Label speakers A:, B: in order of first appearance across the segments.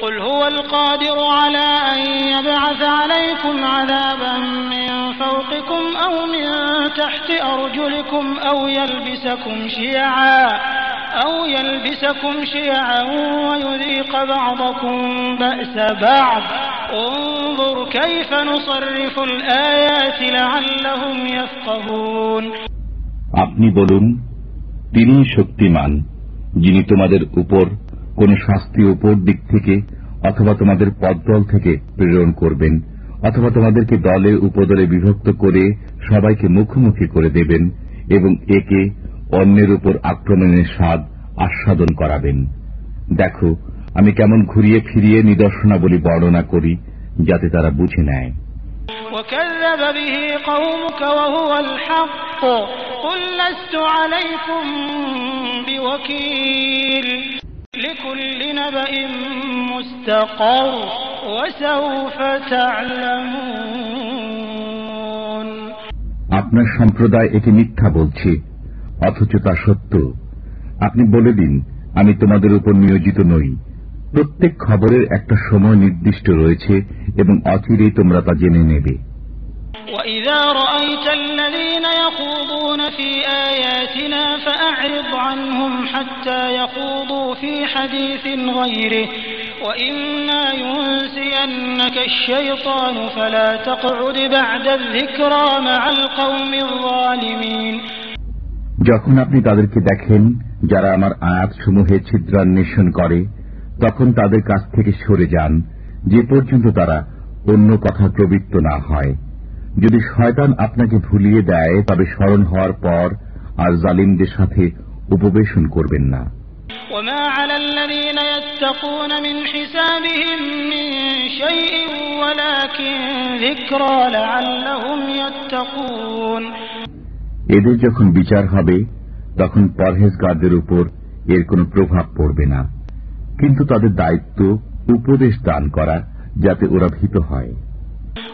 A: قل هو القادر على أن يبعث عليكم عذابا من فوقكم أو من تحت أرجلكم أو يلبسكم شيعا أو يلبسكم شيعا ويذيق بعضكم بأس بعض انظر كيف نصرف الآيات لعلهم يفقهون
B: আপনি বলুন তিনি শক্তিমান যিনি তোমাদের উপর কোন শাস্তি উপর দিক থেকে অথবা তোমাদের পদদল থেকে প্রেরণ করবেন অথবা তোমাদেরকে দলে উপদলে বিভক্ত করে সবাইকে মুখোমুখি করে দেবেন এবং একে অন্যের উপর আক্রমণের স্বাদ আস্বাদন করাবেন দেখো আমি কেমন ঘুরিয়ে ফিরিয়ে নিদর্শনাবলী বর্ণনা করি যাতে তারা বুঝে নেয়
A: وكذب به قومك وهو الحق قل لست عليكم بوكيل
B: আপনার সম্প্রদায় এটি মিথ্যা বলছে, অথচ তা সত্য। আপনি বলে দিন, আমি তোমাদের উপর নিয়োজিত নই। প্রত্যেক খবরের একটা সময় নির্দিষ্ট রয়েছে এবং অচিরেই তোমরা তা জেনে নেবে।
A: وإذا رأيت الذين يخوضون في آياتنا فأعرض عنهم حتى يخوضوا في حديث غيره وإما ينسينك الشيطان فلا تقعد بعد الذكرى مع القوم الظالمين
B: যখন আপনি তাদেরকে দেখেন যারা আমার আয়াতসমূহে ছিদ্রান্বেষণ করে তখন তাদের কাছ থেকে সরে যান যে পর্যন্ত তারা অন্য কথা প্রবৃত্ত না হয় যদি শয়তান আপনাকে ভুলিয়ে দেয় তবে স্মরণ হওয়ার পর আর জালিমদের সাথে উপবেশন করবেন না
A: وما على الذين يتقون من حسابهم من شيء ولكن ذكرى لعلهم يتقون
B: এদের যখন বিচার হবে তখন পরহেজগারদের উপর এর কোনো প্রভাব পড়বে না কিন্তু তাদের দায়িত্ব উপদেশ দান করা যাতে ওরা ভীত হয়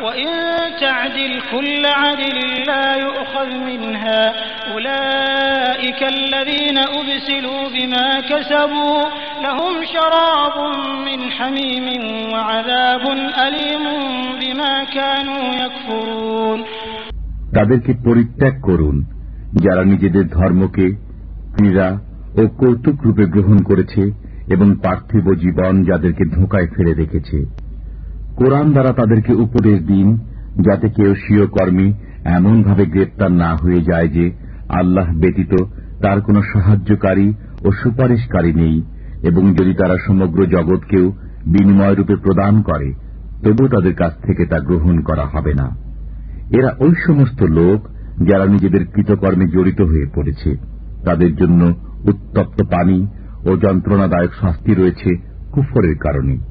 A: وإن تعدل كل عدل لا يؤخذ منها أولئك الذين أبسلوا بما كسبوا لهم شراب من حميم وعذاب أليم بما كانوا يكفرون
B: তাদেরকে পরিত্যাগ করুন যারা নিজেদের ধর্মকে ক্রীড়া ও কৌতুক রূপে গ্রহণ করেছে এবং পার্থিব জীবন যাদেরকে ধোকায় ফেলে রেখেছে কোরআন দ্বারা তাদেরকে উপদেশ দিন, যাতে কেউ স্বীয় কর্মী এমনভাবে গ্রেপ্তার না হয়ে যায় যে আল্লাহ ব্যতীত তার কোনো সাহায্যকারী ও সুপারিশকারী নেই, এবং যদি তারা সমগ্র জগৎকেও বিনিময় রূপে প্রদান করে তবু তাদের কাছ থেকে তা গ্রহণ করা হবে না। এরা ওই সমস্ত লোক যারা নিজেদের কৃতকর্মে জড়িত হয়ে পড়েছে। তাদের জন্য উত্তপ্ত পানি ও যন্ত্রণাদায়ক শাস্তি রয়েছে কুফরের কারণে।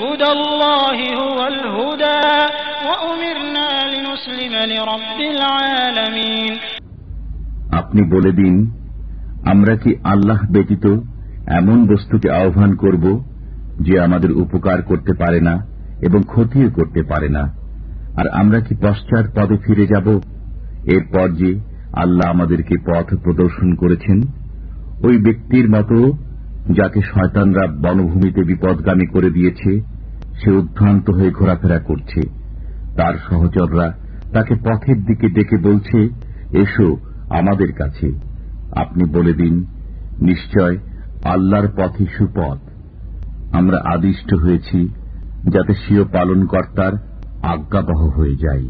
A: هدى الله هو الهدى وأمرنا لنسلم لرب العالمين
B: আপনি বলে দিন আমরা কি আল্লাহ ব্যতীত এমন বস্তুকে আহ্বান করব যে আমাদের উপকার করতে পারে না এবং ক্ষতিও করতে পারে না আর আমরা কি পশ্চাৎ পদে ফিরে যাব এরপর যে আল্লাহ আমাদেরকে পথ প্রদর্শন করেছেন ওই ব্যক্তির মতো যাকে শয়তানরা বনভূমিতে বিপদগামী করে দিয়েছে, সে উদ্ভ্রান্ত হয়ে ঘোরাফেরা করছে। তার সহচররা তাকে পথের দিকে ডেকে বলছে, এসো আমাদের কাছে। আপনি বলে দিন, নিশ্চয় আল্লাহর পথে সুপথ। আমরা আদিষ্ট হয়েছি যাতে স্বীয় পালনকর্তার আজ্ঞাবহ হয়ে যাই।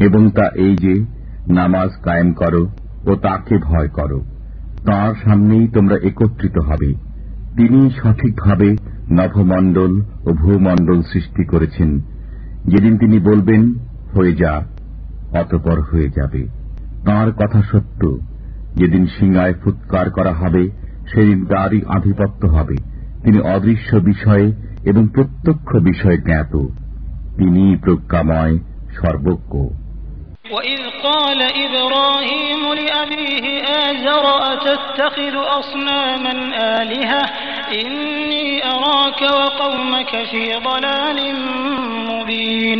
B: এবং তা এই যে, নামাজ কায়েম করো ও তাকে ভয় করো। তার সামনেই তোমরা একত্রিত হবে। তিনি সঠিকভাবে নভমণ্ডল ও ভূমণ্ডল সৃষ্টি করেছেন। যেদিন তিনি বলবেন, হয়ে যা, অতপর হয়ে যাবে। তাঁর কথা সত্য। যেদিন সিংহায় ফুৎকার করা হবে, সেদিন তারই আধিপত্য হবে। তিনি অদৃশ্য বিষয়ে এবং প্রত্যক্ষ বিষয়ে জ্ঞাত। তিনি প্রজ্ঞাময়, সর্বজ্ঞ।
A: وإذ قال إبراهيم لأبيه آزر أتتخذ أصناما آلهة إني أراك وقومك في ضلال مبين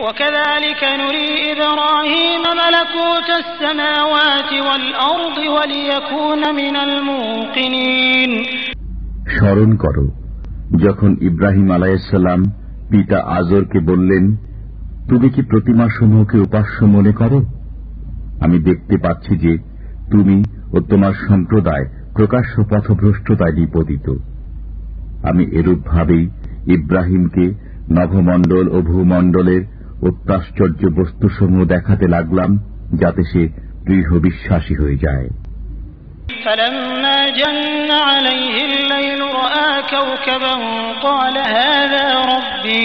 A: وكذلك نري إبراهيم ملكوت السماوات والأرض وليكون من الموقنين
B: স্মরণ করো যখন ইব্রাহিম আলাইসাল্লাম পিতা আজরকে বললেন তুমি কি প্রতিমা সমূহকে উপাস্য মনে করো আমি দেখতে পাচ্ছি যে তুমি ও তোমার সম্প্রদায় প্রকাশ্য পথভ্রষ্টতায় নিপতিত আমি এরূপভাবেই ইব্রাহিমকে নভমণ্ডল ও ভূমণ্ডলের অত্যাশ্চর্য বস্তুসমূহ দেখাতে লাগলাম যাতে সে দৃঢ় বিশ্বাসী হয়ে যায়
A: فلما جن عليه الليل رأى كوكبا قال هذا ربي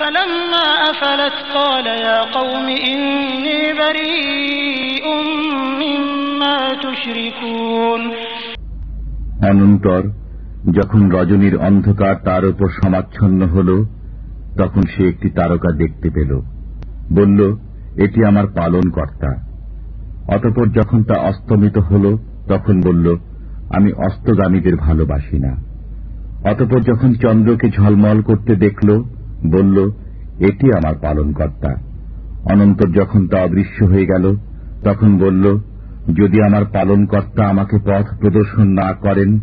A: فلما أفلت قال يا قوم إني بريء مما تشركون
B: অনন্তর যখন রজনীর অন্ধকার তার উপর সমাচ্ছন্ন হল তখন সে একটি তারকা দেখতে পেল বলল এটি আমার পালন কর্তা অতপর যখন তা অস্তমিত হল তখন বলল আমি অস্তগামীদের ভালোবাসি না অতপর যখন চন্দ্রকে ঝলমল করতে দেখল বলল, এটি আমার পালন কর্তা অনন্তর যখন তা অদৃশ্য হয়ে গেল, তখন বলল, যদি আমার পালনকর্তা আমাকে পথ প্রদর্শন না করেন,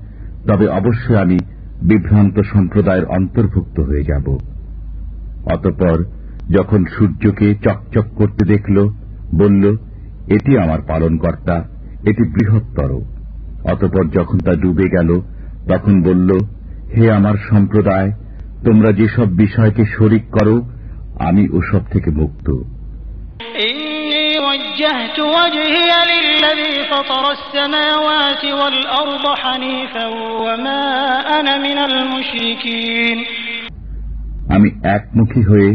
B: তবে অবশ্যই আমি বিভ্রান্ত সম্প্রদায়ের অন্তর্ভুক্ত হয়ে যাব। অতপর যখন সূর্যকে চকচক করতে দেখল, বলল, এটি আমার পালনকর্তা, এটি বৃহত্তর। অতপর যখন তা ডুবে গেল, তখন বলল, হে আমার সম্প্রদায় তোমরা যেসব বিষয়কে শরিক করো আমি ওসব থেকে মুক্ত
A: إني وجهت وجهي للذي فطر السماوات والأرض حنيفا وما أنا من المشركين
B: আমি একমুখী হয়ে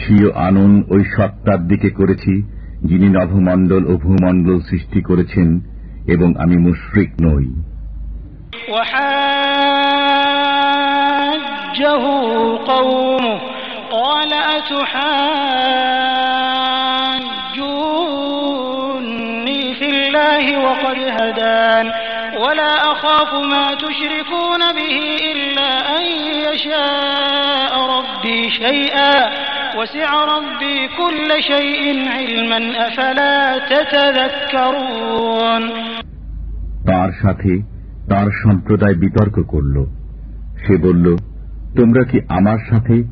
B: স্বীয় আনন ওই সত্তার দিকে করেছি যিনি নভমণ্ডল ও ভূমণ্ডল সৃষ্টি করেছেন এবং আমি মুশরিক নই
A: وحاجه قومه قال أتحاجوني في الله وقد هدان ولا أخاف ما تشركون به إلا أن يشاء ربي شيئا وسع ربي كل شيء علما أفلا تتذكرون
B: তার সাথে তার সম্প্রদায় বিতর্ক করল সে বলল তোমরা কি আমার সাথে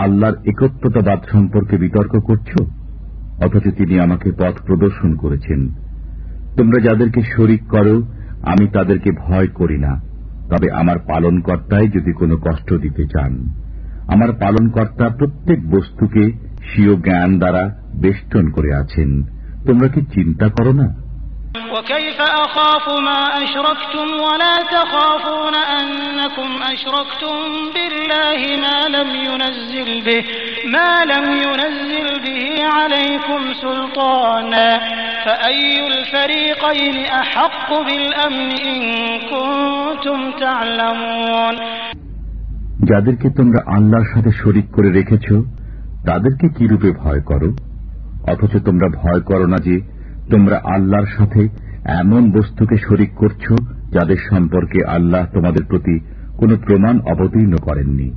B: আল্লাহর একত্বতাবাদ সম্পর্কে বিতর্ক করছ? অথচ তিনি আমাকে পথ প্রদর্শন করেছেন। তোমরা যাদেরকে শরিক করো, আমি তাদেরকে ভয় করি না। তবে আমার পালনকর্তাই যদি কোনো কষ্ট দিতে চান, আমার পালনকর্তা প্রত্যেক বস্তুকে স্বীয় জ্ঞান দ্বারা বেষ্টন করে আছেন। তোমরা কি চিন্তা করো না?
A: وكيف أخاف ما أشركتم ولا تخافون أنكم أشركتم بالله ما لم ينزل به ما لم ينزل به عليكم سلطانا فأي الفريقين أحق بالأمن إن كنتم تعلمون
B: যাদেরকে তোমরা আল্লাহর সাথে শরিক করে রেখেছ তাদেরকে কি রূপে ভয় করো অথচ তোমরা ভয় করো না যে তোমরা আল্লাহর সাথে এমন বস্তুকে শরিক করছ যাদের সম্পর্কে আল্লাহ তোমাদের প্রতি কোনো প্রমাণ অবতীর্ণ করেননি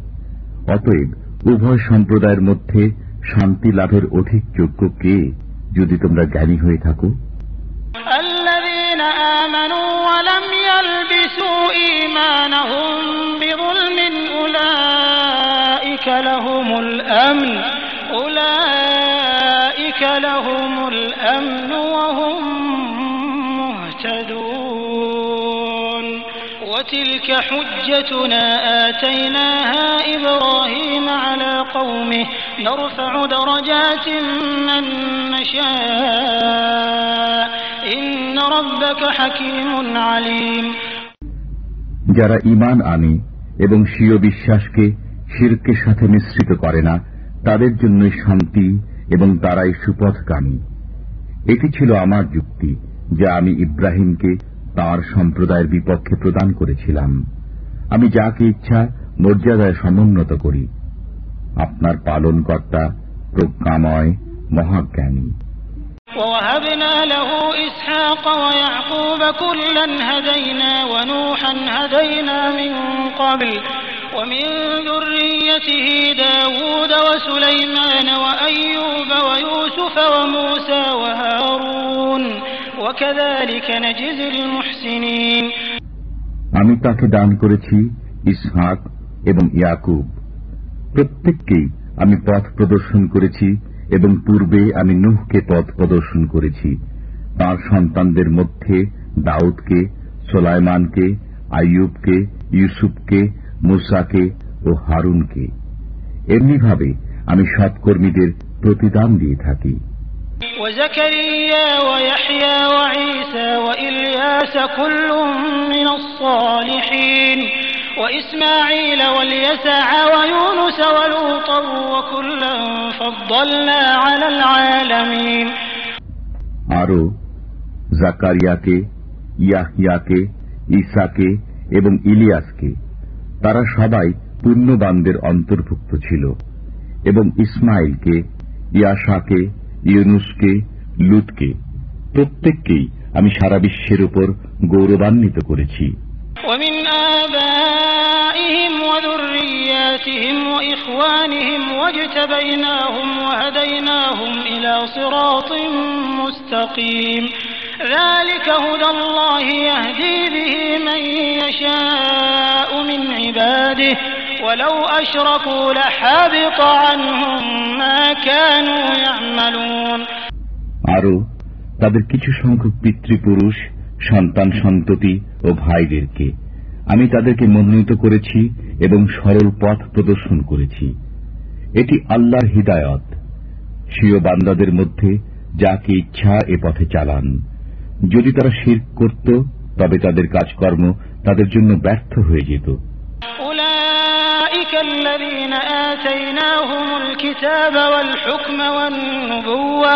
B: অতএব উভয় সম্প্রদায়ের মধ্যে শান্তি লাভের অধিক যোগ্য কে যদি তোমরা জ্ঞানী হয়ে থাকো
A: الذين آمنوا ولم يلبسوا إيمانهم بظلم أولئك لهم الأمن أولئك وتلك حجتنا آتيناها إبراهيم على قومه نرفع درجات من نشاء إن ربك حكيم عليم
B: যারা ইমান আনে এবং স্বীয় বিশ্বাসকে শিরকের সাথে মিশ্রিত করে না তাদের জন্যই শান্তি এবং তারাই সুপথগামী এটি ছিল আমার যুক্তি যা আমি ইব্রাহিমকে তার সম্প্রদায়ের বিপক্ষে প্রদান করেছিলাম আমি যাকে ইচ্ছা মর্যাদায় সমুন্নত করি আপনার পালনকর্তা প্রজ্ঞাময় মহাজ্ঞানী
A: ووهبنا له إسحاق ويعقوب كلا هدينا ونوحا هدينا من قبل ومن ذريته داود وسليمان وأيوب ويوسف وموسى وهارون وكذلك نجزي المحسنين
B: আমি তাকে দান করেছি ইসহাক এবং ইয়াকুব প্রত্যেককেই আমি পথ প্রদর্শন করেছি এবং পূর্বে আমি নুহকে পথ প্রদর্শন করেছি তার সন্তানদের মধ্যে দাউদকে সোলাইমানকে আইয়ুবকে ইউসুফকে মুসাকে ও হারুনকে এমনিভাবে আমি সৎকর্মীদের প্রতিদান দিয়ে থাকি। আরও জাকারিয়াকে ইয়াহিয়াকে ইসাকে এবং ইলিয়াসকে তারা সবাই পূর্ণবানদের অন্তর্ভুক্ত ছিল এবং ইসমাইলকে ইয়াশাকে ইউনুসকে লুতকে প্রত্যেককেই আমি সারা বিশ্বের উপর গৌরবান্বিত করেছি
A: ومن آبائهم وذرياتهم وإخوانهم واجتبيناهم وهديناهم إلى صراط مستقيم ذلك هدى الله يهدي به من يشاء من عباده ولو أشركوا لحبط عنهم ما كانوا يعملون
B: আরও তাদের কিছু সংখ্যক পিতৃপুরুষ সন্তান সন্ততি ও ভাইদেরকে আমি তাদেরকে মনোনীত করেছি এবং সরল পথ প্রদর্শন করেছি এটি আল্লাহর হিদায়ত স্বীয় বান্দাদের মধ্যে যাকে ইচ্ছা এ পথে চালান যদি তারা শির করত তবে তাদের কাজকর্ম তাদের জন্য ব্যর্থ হয়ে যেত
A: أولئك الذين آتيناهم الكتاب والحكم والنبوة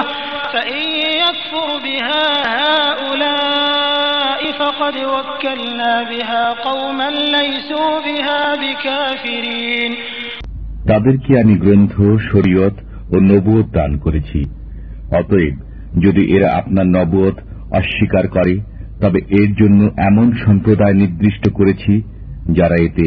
A: فإن يكفر بها هؤلاء فقد وكلنا بها قوما ليسوا بها بكافرين
B: তাদেরকে আমি গ্রন্থ শরীয়ত ও নবুয়ত দান করেছি অতএব যদি এরা আপনার নবুয়ত অস্বীকার করে তবে এর জন্য এমন সম্প্রদায় নির্দিষ্ট করেছি যারা এতে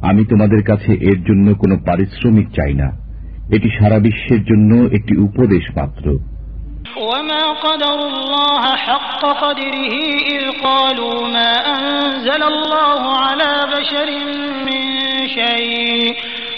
B: আমি তোমাদের কাছে এর জন্য কোনো পারিশ্রমিক চাই না এটি সারা বিশ্বের জন্য একটি উপদেশ মাত্র
A: وما قدر الله حق قدره إذ قالوا ما أنزل الله على بشر من شيء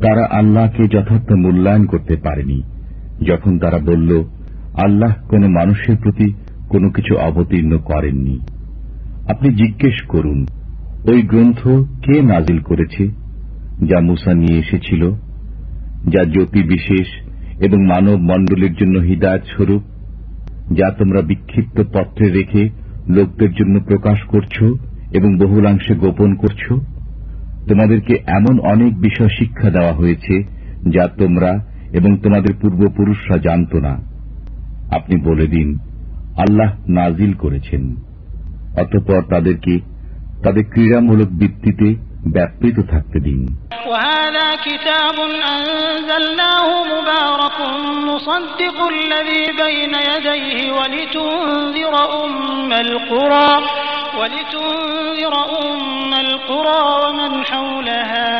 B: তারা আল্লাহকে যথার্থ মূল্যায়ন করতে পারেনি। যখন তারা বলল, আল্লাহ কোন মানুষের প্রতি কোনো কিছু অবতীর্ণ করেননি। আপনি জিজ্ঞেস করুন, ওই গ্রন্থ কে নাজিল করেছে, যা মুসা নিয়ে এসেছিল, যা জ্যোতি বিশেষ এবং মানব মণ্ডলের জন্য হৃদায়ত স্বরূপ, যা তোমরা বিক্ষিপ্ত পত্রে রেখে লোকদের জন্য প্রকাশ করছ এবং বহুলাংশে গোপন করছ? তোমাদেরকে এমন অনেক বিষয় শিক্ষা দেওয়া হয়েছে, যা তোমরা এবং তোমাদের পূর্বপুরুষরা জানত না। আপনি বলে দিন, আল্লাহ নাজিল করেছেন। অতঃপর তাদেরকে, তাদের ক্রীড়ামূলক বৃত্তিতে ব্যাপৃত থাকতে দিন
A: وهذا كتاب أنزلناه مبارك مصدق الذي بين يديه ولتنذر أم القرى ولتنذر أم القرى ومن حولها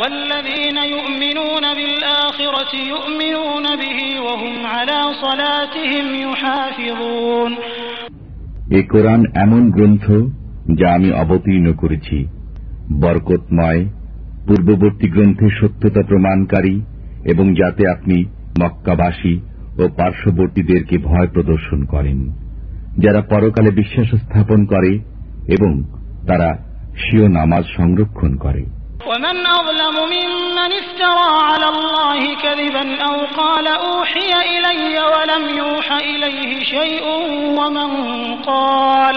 A: والذين يؤمنون بالآخرة يؤمنون به وهم على صلاتهم يحافظون
B: এ কোরআন এমন গ্রন্থ যা আমি অবতীর্ণ করেছি বরকতময় পূর্ববর্তী গ্রন্থের সত্যতা প্রমাণকারী এবং যাতে আপনি মক্কাবাসী ও পার্শ্ববর্তীদেরকে ভয় প্রদর্শন করেন যারা পরকালে বিশ্বাস স্থাপন করে এবং তারা স্বীয় নামাজ সংরক্ষণ করে
A: ومن أظلم ممن افترى على الله كذبا أو قال أوحي إلي ولم يوح إليه شيء ومن قال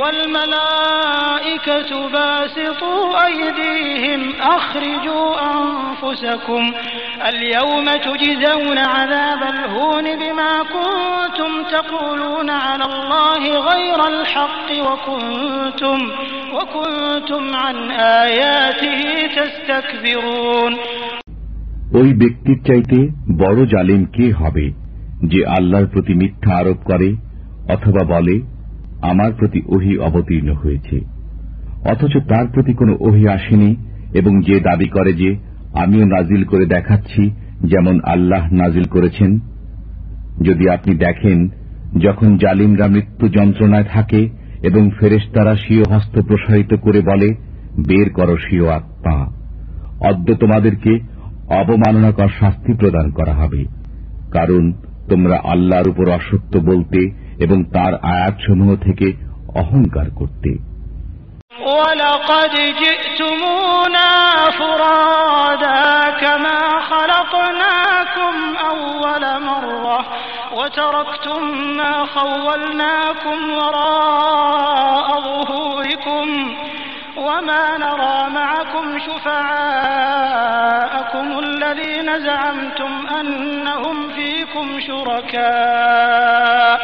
A: والملائكة باسطوا أيديهم أخرجوا أنفسكم اليوم تجزون عذاب الهون بما كنتم تقولون على الله غير الحق وكنتم وكنتم عن آياته تستكبرون
B: ওই ব্যক্তির চাইতে বড় জালিম কে হবে যে আল্লাহর প্রতি মিথ্যা আরোপ করে অথবা বলে আমার প্রতি ওহি অবতীর্ণ হয়েছে। অথচ তার প্রতি কোনো ওহি আসেনি এবং যে দাবি করে যে আমিও নাজিল করে দেখাচ্ছি, যেমন আল্লাহ নাজিল করেছেন, যদি আপনি দেখেন, যখন জালিমরা মৃত্যু যন্ত্রণায় থাকে এবং ফেরেশতারা স্বীয় হস্ত প্রসারিত করে বলে, বের করো স্বীয় আত্মা। অদ্য তোমাদেরকে অবমাননাকর শাস্তি প্রদান করা হবে। কারণ তোমরা আল্লাহর উপর অসত্য বলতে এবং তার আয়াতসমূহ থেকে অহংকার করতে
A: ولقد جئتمونا فرادا كما خلقناكم أول مرة وتركتم ما خولناكم وراء ظهوركم وما نرى معكم شفعاءكم الذين زعمتم أنهم فيكم شركاء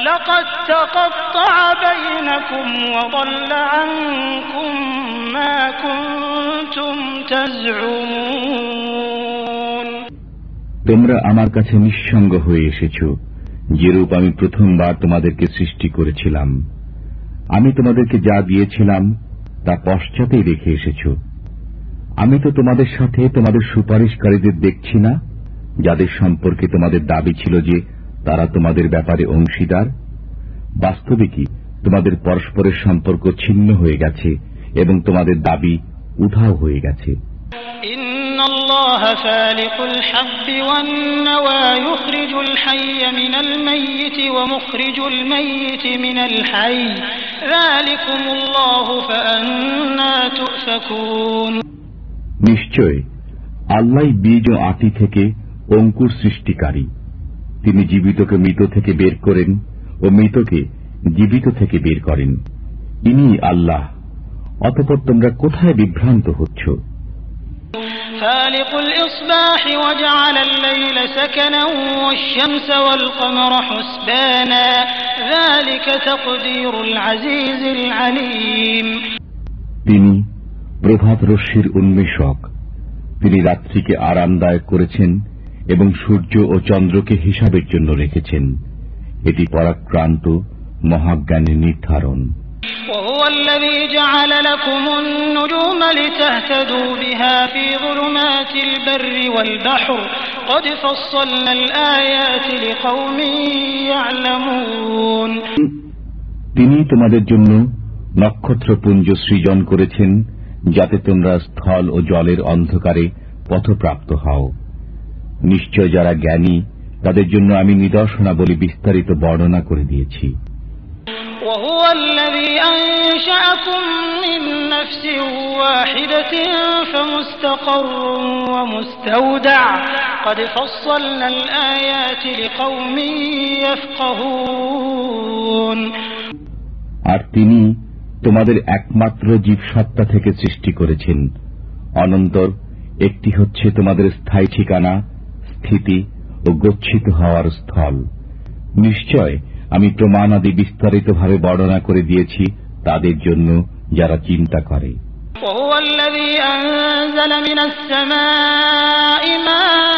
A: لقد تقطع بينكم وضل عنكم ما كنتم تزعمون
B: তোমরা আমার কাছে নিঃসঙ্গ হয়ে এসেছ যেরূপ আমি প্রথমবার তোমাদেরকে সৃষ্টি করেছিলাম আমি তোমাদেরকে যা দিয়েছিলাম তা পশ্চাতেই রেখে এসেছ আমি তো তোমাদের সাথে তোমাদের সুপারিশকারীদের দেখছি না যাদের সম্পর্কে তোমাদের দাবি ছিল যে তারা তোমাদের ব্যাপারে অংশীদার? বাস্তবে কি তোমাদের পরস্পরের সম্পর্ক ছিন্ন হয়ে গেছে এবং তোমাদের দাবি উধাও হয়ে গেছে? নিশ্চয় আল্লাহ বীজ ও আটি থেকে অঙ্কুর সৃষ্টিকারী। তিনি জীবিতকে মৃত থেকে বের করেন ও মৃতকে জীবিত থেকে বের করেন ইনি আল্লাহ অতপর তোমরা কোথায় বিভ্রান্ত হচ্ছ
A: فالق الإصباح وجعل الليل سكنا والشمس والقمر حسبانا ذلك تقدير العزيز العليم
B: তিনি প্রভাত রশ্মির উন্মেষক তিনি রাত্রিকে আরামদায়ক করেছেন এবং সূর্য ও চন্দ্রকে হিসাবের জন্য রেখেছেন। এটি পরাক্রান্ত মহাজ্ঞানের নির্ধারণ। তিনি তোমাদের জন্য নক্ষত্রপুঞ্জ সৃজন করেছেন যাতে তোমরা স্থল ও জলের অন্ধকারে পথপ্রাপ্ত হও। নিশ্চয় যারা জ্ঞানী তাদের জন্য আমি নিদর্শনাবলী বিস্তারিত বর্ণনা করে দিয়েছি
A: وهو الذي أنشأكم من نفس واحدة فمستقر ومستودع قد فصلنا الآيات لقوم يفقهون
B: আর তিনি তোমাদের একমাত্র জীবসত্তা থেকে সৃষ্টি করেছেন অনন্তর একটি হচ্ছে তোমাদের স্থায়ী ঠিকানা স্থিতি ও গচ্ছিত হওয়ার স্থল নিশ্চয় আমি প্রমাণাদি বিস্তারিতভাবে বর্ণনা করে দিয়েছি তাদের জন্য যারা চিন্তা করে
A: وهو الذي أنزل من السماء ماء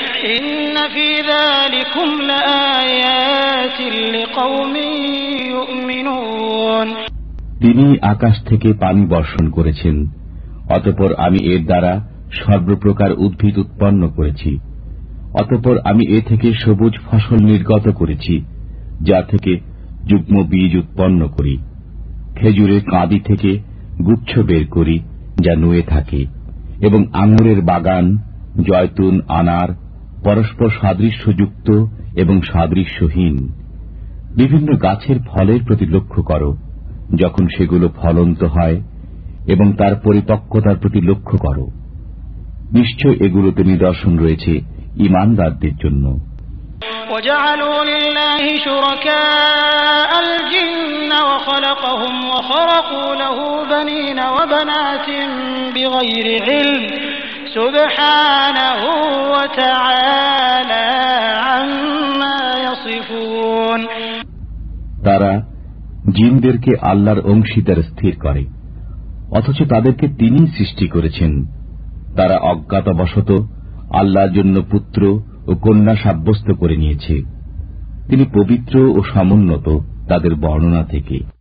B: তিনি আকাশ থেকে পানি বর্ষণ করেছেন, অতপর আমি এর দ্বারা সর্বপ্রকার উদ্ভিদ উৎপন্ন করেছি, অতপর আমি এ থেকে সবুজ ফসল নির্গত করেছি, যা থেকে যুগ্ম বীজ উৎপন্ন করি, খেজুরের কাঁদি থেকে গুচ্ছ বের করি যা নুয়ে থাকে, এবং আঙুরের বাগান, জয়তুন, আনার পরস্পর সাদৃশ্যযুক্ত এবং সাদৃশ্যহীন বিভিন্ন গাছের ফলের প্রতি লক্ষ্য করো যখন সেগুলো ফলন্ত হয় এবং তার পরিপক্কতার প্রতি লক্ষ্য করো নিশ্চয় এগুলোতে নিদর্শন রয়েছে ইমানদারদের জন্য
A: وجعلوا لله شركاء الجن وخلقهم وخرقوا له بنين وبنات بغير علم
B: তারা জিনদেরকে আল্লাহর অংশীদার স্থির করে, অথচ তাদেরকে তিনি সৃষ্টি করেছেন। তারা অজ্ঞাতবশত আল্লাহর জন্য পুত্র ও কন্যা সাব্যস্ত করে নিয়েছে। তিনি পবিত্র ও সমুন্নত তাদের বর্ণনা থেকে।